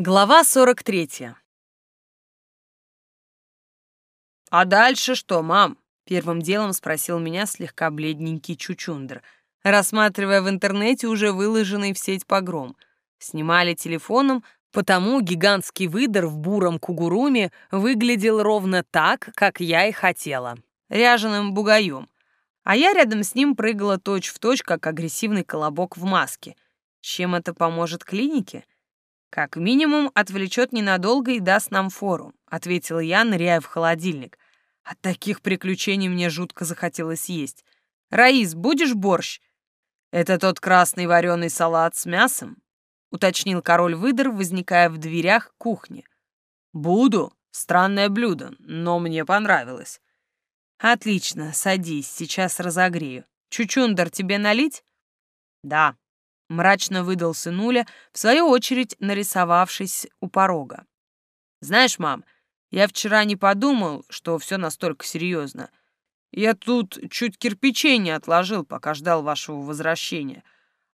Глава 43. «А дальше что, мам?» — первым делом спросил меня слегка бледненький Чучундр, рассматривая в интернете уже выложенный в сеть погром. Снимали телефоном, потому гигантский выдор в буром кугуруме выглядел ровно так, как я и хотела, ряженым бугаем. А я рядом с ним прыгала точь-в-точь, точь, как агрессивный колобок в маске. Чем это поможет клинике? — «Как минимум отвлечет ненадолго и даст нам фору», — ответила я, ныряя в холодильник. От таких приключений мне жутко захотелось есть. «Раис, будешь борщ?» «Это тот красный вареный салат с мясом?» — уточнил король выдор, возникая в дверях кухни. «Буду. Странное блюдо, но мне понравилось». «Отлично, садись, сейчас разогрею. Чучундер тебе налить?» «Да», Мрачно выдал сынуля, в свою очередь нарисовавшись у порога. «Знаешь, мам, я вчера не подумал, что все настолько серьезно. Я тут чуть кирпичей не отложил, пока ждал вашего возвращения.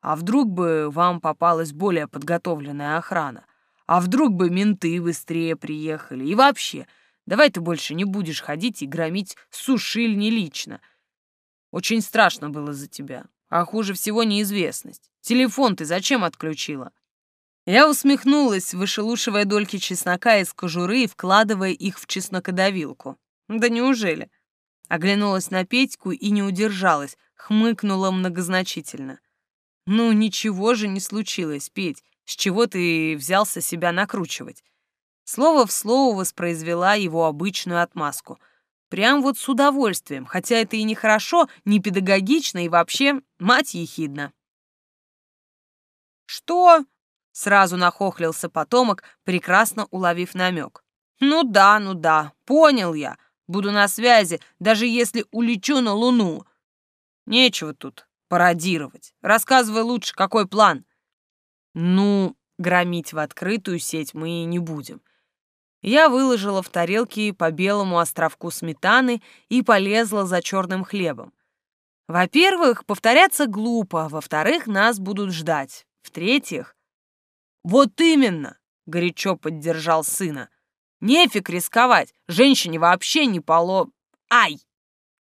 А вдруг бы вам попалась более подготовленная охрана? А вдруг бы менты быстрее приехали? И вообще, давай ты больше не будешь ходить и громить сушиль не лично. Очень страшно было за тебя. А хуже всего неизвестность. Телефон ты зачем отключила?» Я усмехнулась, вышелушивая дольки чеснока из кожуры и вкладывая их в чеснокодавилку. «Да неужели?» Оглянулась на Петьку и не удержалась, хмыкнула многозначительно. «Ну, ничего же не случилось, Петь. С чего ты взялся себя накручивать?» Слово в слово воспроизвела его обычную отмазку — Прям вот с удовольствием, хотя это и не хорошо, не педагогично и вообще мать ехидна. «Что?» — сразу нахохлился потомок, прекрасно уловив намек. «Ну да, ну да, понял я. Буду на связи, даже если улечу на Луну. Нечего тут пародировать. Рассказывай лучше, какой план». «Ну, громить в открытую сеть мы не будем. Я выложила в тарелки по белому островку сметаны и полезла за черным хлебом. Во-первых, повторяться глупо, во-вторых, нас будут ждать. В-третьих... «Вот именно!» — горячо поддержал сына. «Нефиг рисковать, женщине вообще не поло... Ай!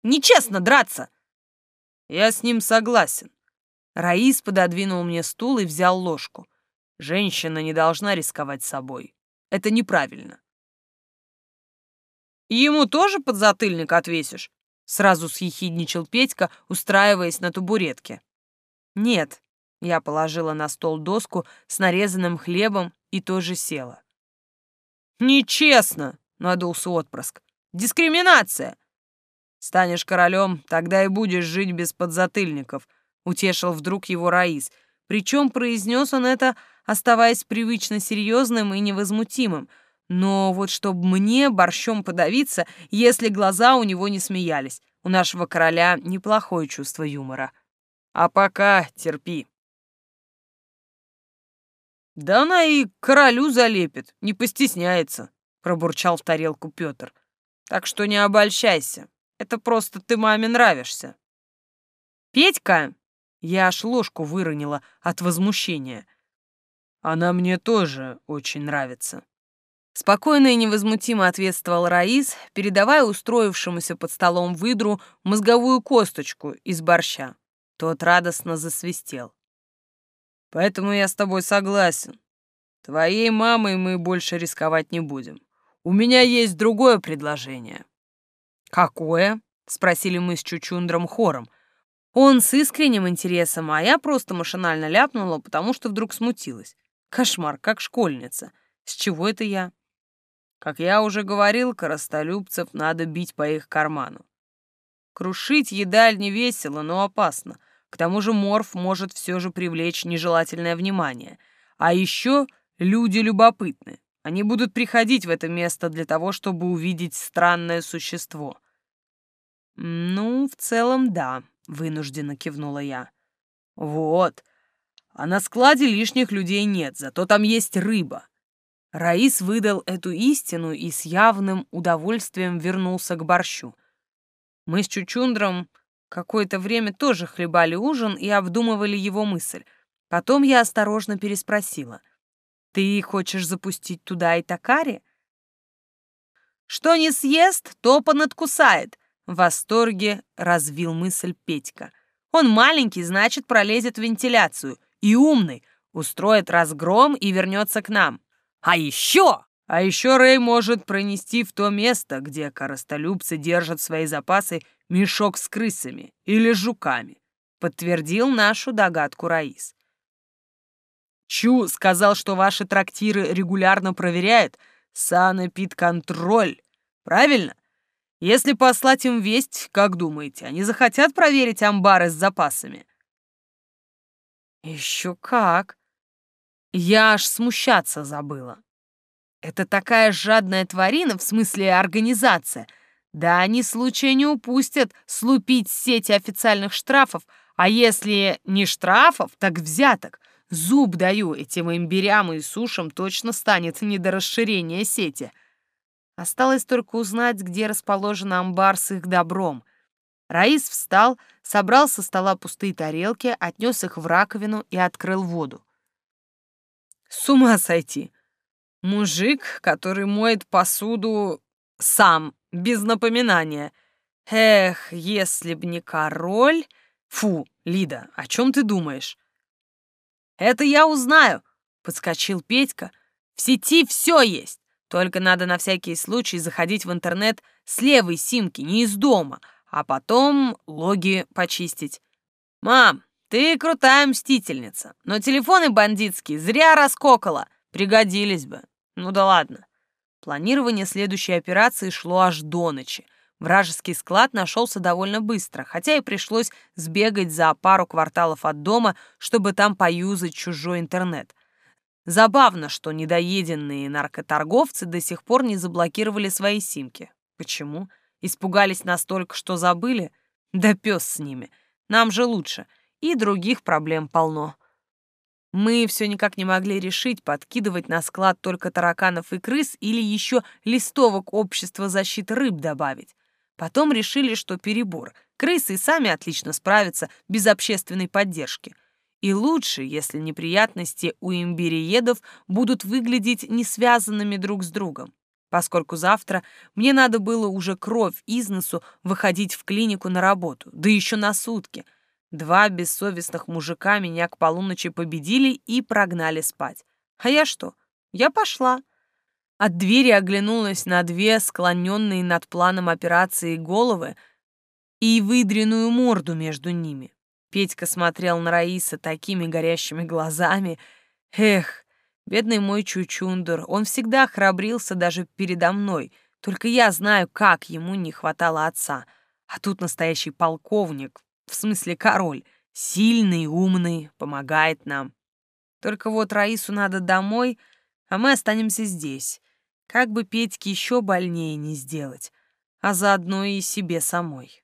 Нечестно драться!» Я с ним согласен. Раис пододвинул мне стул и взял ложку. Женщина не должна рисковать собой. Это неправильно. ему тоже подзатыльник отвесишь? Сразу съехидничал Петька, устраиваясь на табуретке. Нет, я положила на стол доску с нарезанным хлебом и тоже села. «Нечестно!» — надулся отпрыск. «Дискриминация!» «Станешь королем, тогда и будешь жить без подзатыльников», — утешил вдруг его Раис. Причем произнес он это оставаясь привычно серьезным и невозмутимым, но вот чтобы мне борщом подавиться, если глаза у него не смеялись. У нашего короля неплохое чувство юмора. А пока терпи. Да она и королю залепит, не постесняется, пробурчал в тарелку Петр. Так что не обольщайся. Это просто ты маме нравишься. Петька, я аж ложку выронила от возмущения. Она мне тоже очень нравится. Спокойно и невозмутимо ответствовал Раис, передавая устроившемуся под столом выдру мозговую косточку из борща. Тот радостно засвистел. «Поэтому я с тобой согласен. Твоей мамой мы больше рисковать не будем. У меня есть другое предложение». «Какое?» — спросили мы с Чучундром хором. Он с искренним интересом, а я просто машинально ляпнула, потому что вдруг смутилась. Кошмар, как школьница. С чего это я? Как я уже говорил, коростолюбцев надо бить по их карману. Крушить едаль не весело, но опасно. К тому же морф может все же привлечь нежелательное внимание. А еще люди любопытны. Они будут приходить в это место для того, чтобы увидеть странное существо. «Ну, в целом, да», — вынужденно кивнула я. «Вот, а на складе лишних людей нет, зато там есть рыба. Раис выдал эту истину и с явным удовольствием вернулся к борщу. Мы с Чучундром какое-то время тоже хлебали ужин и обдумывали его мысль. Потом я осторожно переспросила. Ты хочешь запустить туда и Такари? Что не съест, то понадкусает. В восторге развил мысль Петька. Он маленький, значит, пролезет в вентиляцию. И умный, устроит разгром и вернется к нам. А еще... А еще Рэй может пронести в то место, где коростолюбцы держат свои запасы мешок с крысами или жуками, подтвердил нашу догадку Раис. Чу сказал, что ваши трактиры регулярно проверяют санэпидконтроль. Правильно? Если послать им весть, как думаете, они захотят проверить амбары с запасами? Еще как. Я аж смущаться забыла. Это такая жадная тварина, в смысле организация. Да они случая не упустят слупить сети официальных штрафов, а если не штрафов, так взяток. Зуб даю, этим имбирям и сушам точно станет не до расширения сети. Осталось только узнать, где расположен амбар с их добром. Раис встал, собрал со стола пустые тарелки, отнес их в раковину и открыл воду. С ума сойти! Мужик, который моет посуду сам, без напоминания. Эх, если б не король... Фу, Лида, о чем ты думаешь? Это я узнаю, подскочил Петька. В сети все есть. Только надо на всякий случай заходить в интернет с левой симки, не из дома, а потом логи почистить. Мам, ты крутая мстительница, но телефоны бандитские зря раскокала. Пригодились бы. Ну да ладно. Планирование следующей операции шло аж до ночи. Вражеский склад нашелся довольно быстро, хотя и пришлось сбегать за пару кварталов от дома, чтобы там поюзать чужой интернет. Забавно, что недоеденные наркоторговцы до сих пор не заблокировали свои симки. Почему? Испугались настолько, что забыли? Да пес с ними. Нам же лучше. И других проблем полно. Мы все никак не могли решить, подкидывать на склад только тараканов и крыс или еще листовок общества защиты рыб добавить. Потом решили, что перебор. Крысы сами отлично справятся без общественной поддержки. И лучше, если неприятности у имбириедов будут выглядеть не связанными друг с другом. Поскольку завтра мне надо было уже кровь из носу выходить в клинику на работу, да еще на сутки — Два бессовестных мужика меня к полуночи победили и прогнали спать. А я что? Я пошла. От двери оглянулась на две склоненные над планом операции головы и выдренную морду между ними. Петька смотрел на Раиса такими горящими глазами. Эх, бедный мой чучундер, он всегда храбрился даже передо мной, только я знаю, как ему не хватало отца. А тут настоящий полковник, в смысле король, сильный, умный, помогает нам. Только вот Раису надо домой, а мы останемся здесь. Как бы Петьке еще больнее не сделать, а заодно и себе самой.